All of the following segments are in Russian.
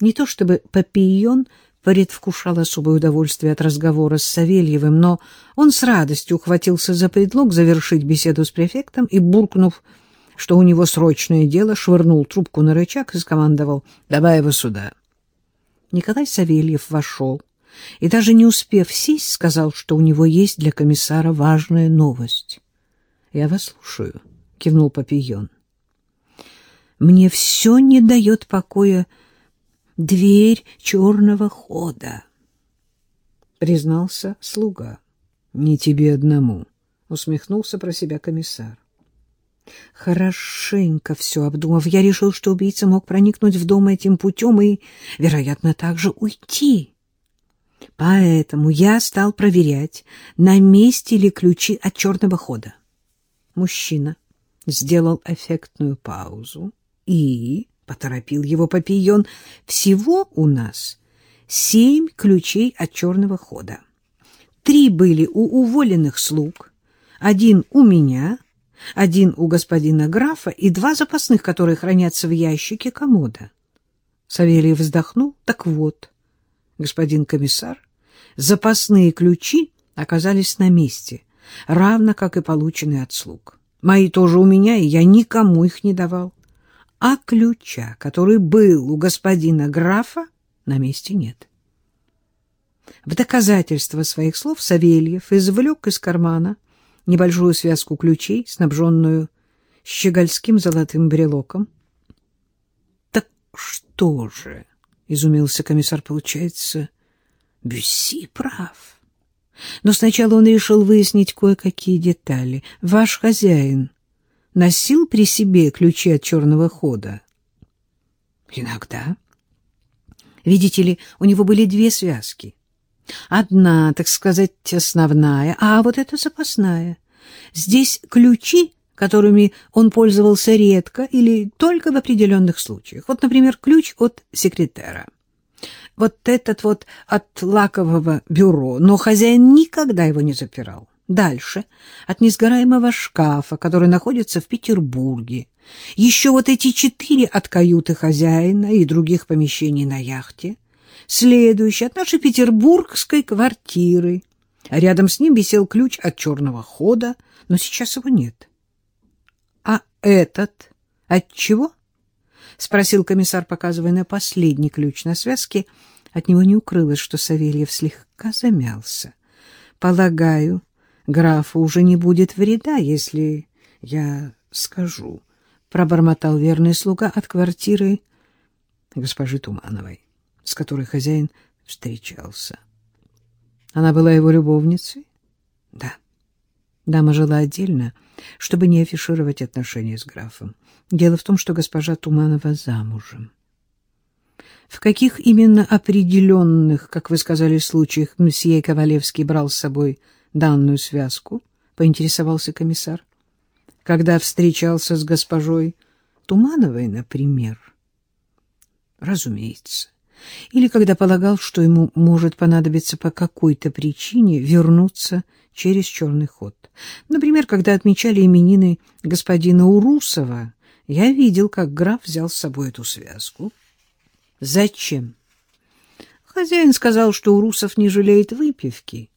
Не то чтобы Папийон предвкушал особое удовольствие от разговора с Савельевым, но он с радостью ухватился за предлог завершить беседу с префектом и, буркнув, что у него срочное дело, швырнул трубку на рычаг и скомандовал «давай его сюда». Николай Савельев вошел и, даже не успев сесть, сказал, что у него есть для комиссара важная новость. — Я вас слушаю, — кивнул Папийон. — Мне все не дает покоя дверь черного хода, — признался слуга. — Не тебе одному, — усмехнулся про себя комиссар. Хорошенько все обдумав, я решил, что убийца мог проникнуть в дом этим путем и, вероятно, также уйти. Поэтому я стал проверять, на месте ли ключи от черного хода. Мужчина сделал эффектную паузу и поторопил его Папийон. Всего у нас семь ключей от черного хода. Три были у уволенных слуг, один у меня — один у господина графа и два запасных, которые хранятся в ящике комода. Савелий вздохнул. Так вот, господин комиссар, запасные ключи оказались на месте, равно как и полученные от слуг. Мои тоже у меня, и я никому их не давал. А ключа, который был у господина графа, на месте нет. В доказательство своих слов Савельев извлек из кармана небольшую связку ключей, снабженную щегольским золотым брелоком. — Так что же? — изумился комиссар. — Получается, Бюсси прав. Но сначала он решил выяснить кое-какие детали. Ваш хозяин носил при себе ключи от черного хода? — Иногда. Видите ли, у него были две связки. Одна, так сказать, основная, а вот эта запасная. Здесь ключи, которыми он пользовался редко или только в определенных случаях. Вот, например, ключ от секретера. Вот этот вот от лакового бюро, но хозяин никогда его не запирал. Дальше, от несгораемого шкафа, который находится в Петербурге. Еще вот эти четыре от каюты хозяина и других помещений на яхте — следующий от нашей петербургской квартиры. Рядом с ним висел ключ от черного хода, но сейчас его нет. — А этот от чего? — спросил комиссар, показывая на последний ключ на связке. От него не укрылось, что Савельев слегка замялся. — Полагаю, графу уже не будет вреда, если я скажу, — пробормотал верный слуга от квартиры госпожи Тумановой с которой хозяин встречался. Она была его любовницей? Да. Дама жила отдельно, чтобы не афишировать отношения с графом. Дело в том, что госпожа Туманова замужем. В каких именно определенных, как вы сказали, случаях мсье Ковалевский брал с собой данную связку, поинтересовался комиссар. Когда встречался с госпожой Тумановой, например? Разумеется или когда полагал, что ему может понадобиться по какой-то причине вернуться через черный ход. Например, когда отмечали именины господина Урусова, я видел, как граф взял с собой эту связку. Зачем? Хозяин сказал, что Урусов не жалеет выпивки.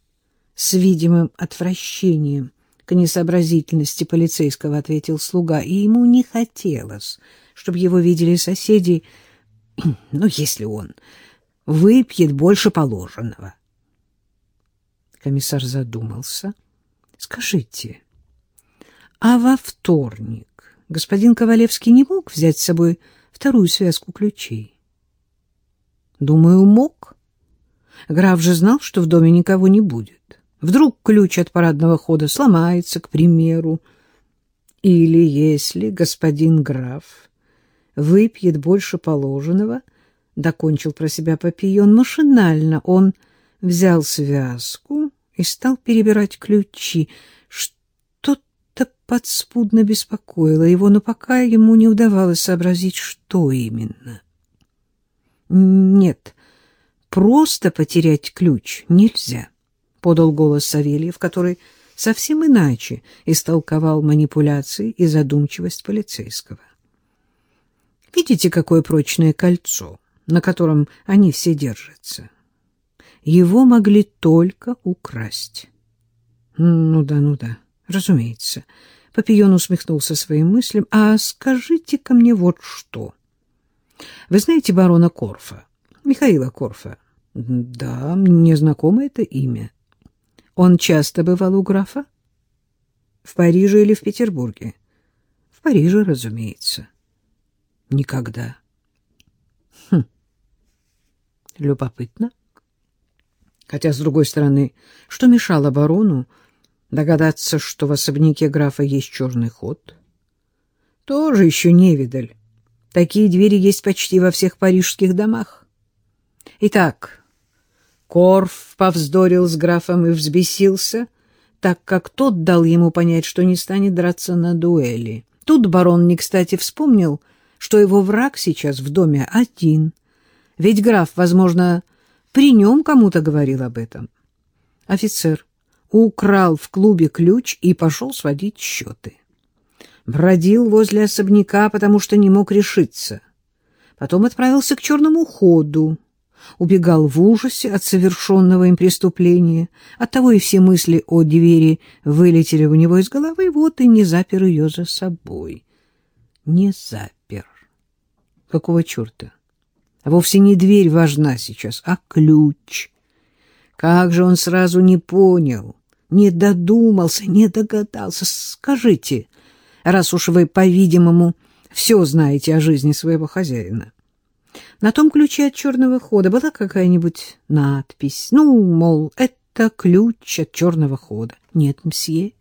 С видимым отвращением к несообразительности полицейского ответил слуга, и ему не хотелось, чтобы его видели соседи, ну, если он выпьет больше положенного. Комиссар задумался. Скажите, а во вторник господин Ковалевский не мог взять с собой вторую связку ключей? Думаю, мог. Граф же знал, что в доме никого не будет. Вдруг ключ от парадного хода сломается, к примеру. Или если господин граф выпьет больше положенного, докончил про себя Папион машинально. Он взял связку и стал перебирать ключи. Что-то подспудно беспокоило его, но пока ему не удавалось сообразить, что именно. Нет, просто потерять ключ нельзя, подал голос Савельев, который совсем иначе истолковал манипуляции и задумчивость полицейского. Видите, какое прочное кольцо на котором они все держатся. Его могли только украсть. Ну да, ну да, разумеется. Папион усмехнулся своим мыслям. А скажите-ка мне вот что. Вы знаете барона Корфа? Михаила Корфа? Да, мне знакомо это имя. Он часто бывал у графа? В Париже или в Петербурге? В Париже, разумеется. Никогда. Хм. Любопытно. Хотя, с другой стороны, что мешало барону догадаться, что в особняке графа есть черный ход? Тоже еще не видаль. Такие двери есть почти во всех парижских домах. Итак, Корф повздорил с графом и взбесился, так как тот дал ему понять, что не станет драться на дуэли. Тут барон не кстати вспомнил, что его враг сейчас в доме один. Ведь граф, возможно, при нем кому-то говорил об этом. Офицер украл в клубе ключ и пошел сводить счеты. Бродил возле особняка, потому что не мог решиться. Потом отправился к черному ходу, убегал в ужасе от совершенного им преступления. Оттого и все мысли о двери вылетели у него из головы, вот и не запер ее за собой. Не запер. Какого черта? А вовсе не дверь важна сейчас, а ключ. Как же он сразу не понял, не додумался, не догадался. Скажите, раз уж вы, по-видимому, все знаете о жизни своего хозяина. На том ключе от черного хода была какая-нибудь надпись. Ну, мол, это ключ от черного хода. Нет, мсье.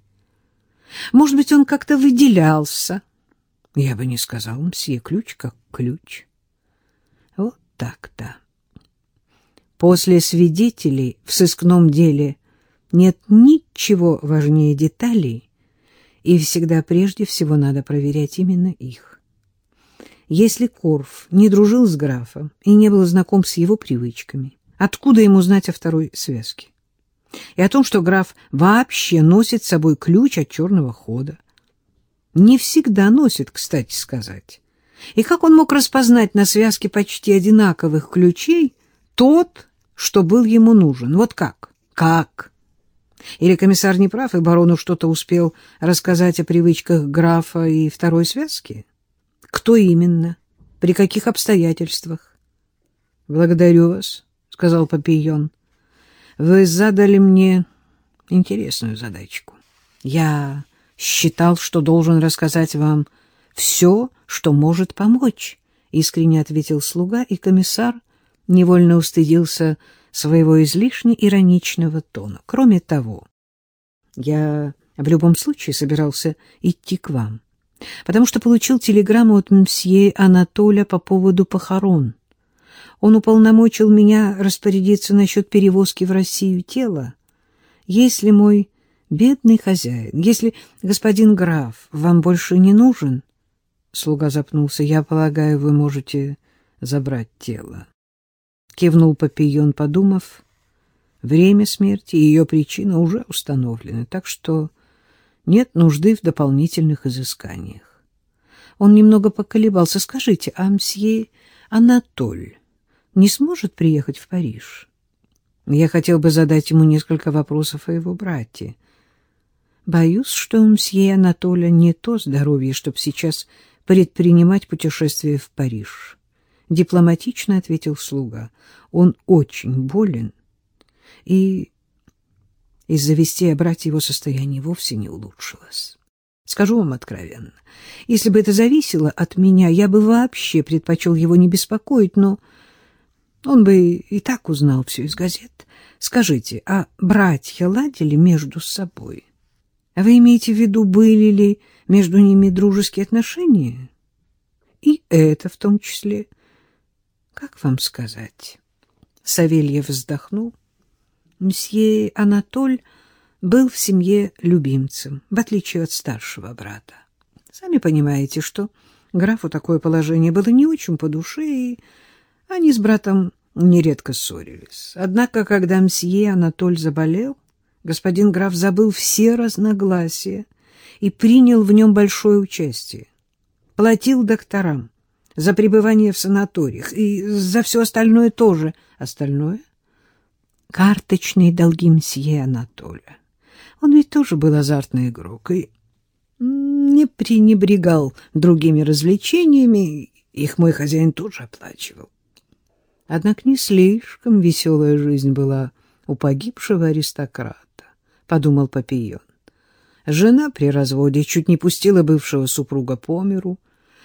Может быть, он как-то выделялся. Я бы не сказал, мсье, ключ как ключ. Вот так-то. После свидетелей в сыскном деле нет ничего важнее деталей, и всегда прежде всего надо проверять именно их. Если Корф не дружил с графом и не был знаком с его привычками, откуда ему знать о второй связке? И о том, что граф вообще носит с собой ключ от черного хода. Не всегда носит, кстати сказать. И как он мог распознать на связке почти одинаковых ключей тот, что был ему нужен? Вот как? Как? Или комиссар не прав, и барону что-то успел рассказать о привычках графа и второй связки? Кто именно? При каких обстоятельствах? — Благодарю вас, — сказал Папийон. — Вы задали мне интересную задачку. Я считал, что должен рассказать вам все, что может помочь, — искренне ответил слуга, и комиссар невольно устыдился своего излишне ироничного тона. Кроме того, я в любом случае собирался идти к вам, потому что получил телеграмму от мсье Анатоля по поводу похорон. Он уполномочил меня распорядиться насчет перевозки в Россию тела. Если мой бедный хозяин, если господин граф вам больше не нужен, слуга запнулся, я полагаю, вы можете забрать тело кивнул Папион, подумав. Время смерти и ее причина уже установлены, так что нет нужды в дополнительных изысканиях. Он немного поколебался. Скажите, а мсье Анатоль не сможет приехать в Париж? Я хотел бы задать ему несколько вопросов о его брате. Боюсь, что у мсье Анатоля не то здоровье, чтобы сейчас предпринимать путешествие в Париж дипломатично ответил слуга. Он очень болен, и из-за вести о брате его состояние вовсе не улучшилось. Скажу вам откровенно, если бы это зависело от меня, я бы вообще предпочел его не беспокоить, но он бы и так узнал все из газет. Скажите, а братья ладили между собой? Вы имеете в виду, были ли между ними дружеские отношения? И это в том числе — как вам сказать? Савельев вздохнул. Мсье Анатоль был в семье любимцем, в отличие от старшего брата. Сами понимаете, что графу такое положение было не очень по душе, и они с братом нередко ссорились. Однако, когда мсье Анатоль заболел, господин граф забыл все разногласия и принял в нем большое участие. Платил докторам, за пребывание в санаториях и за все остальное тоже. Остальное? Карточные долги мсье Анатолия. Он ведь тоже был азартный игрок и не пренебрегал другими развлечениями, их мой хозяин тоже оплачивал. Однако не слишком веселая жизнь была у погибшего аристократа, — подумал Папион. Жена при разводе чуть не пустила бывшего супруга по миру,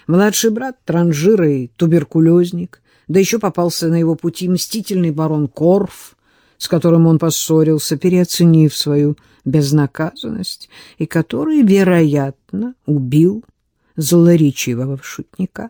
младший брат — транжир и туберкулезник, да еще попался на его пути мстительный барон Корф, с которым он поссорился, переоценив свою безнаказанность, и который, вероятно, убил злоречивого шутника.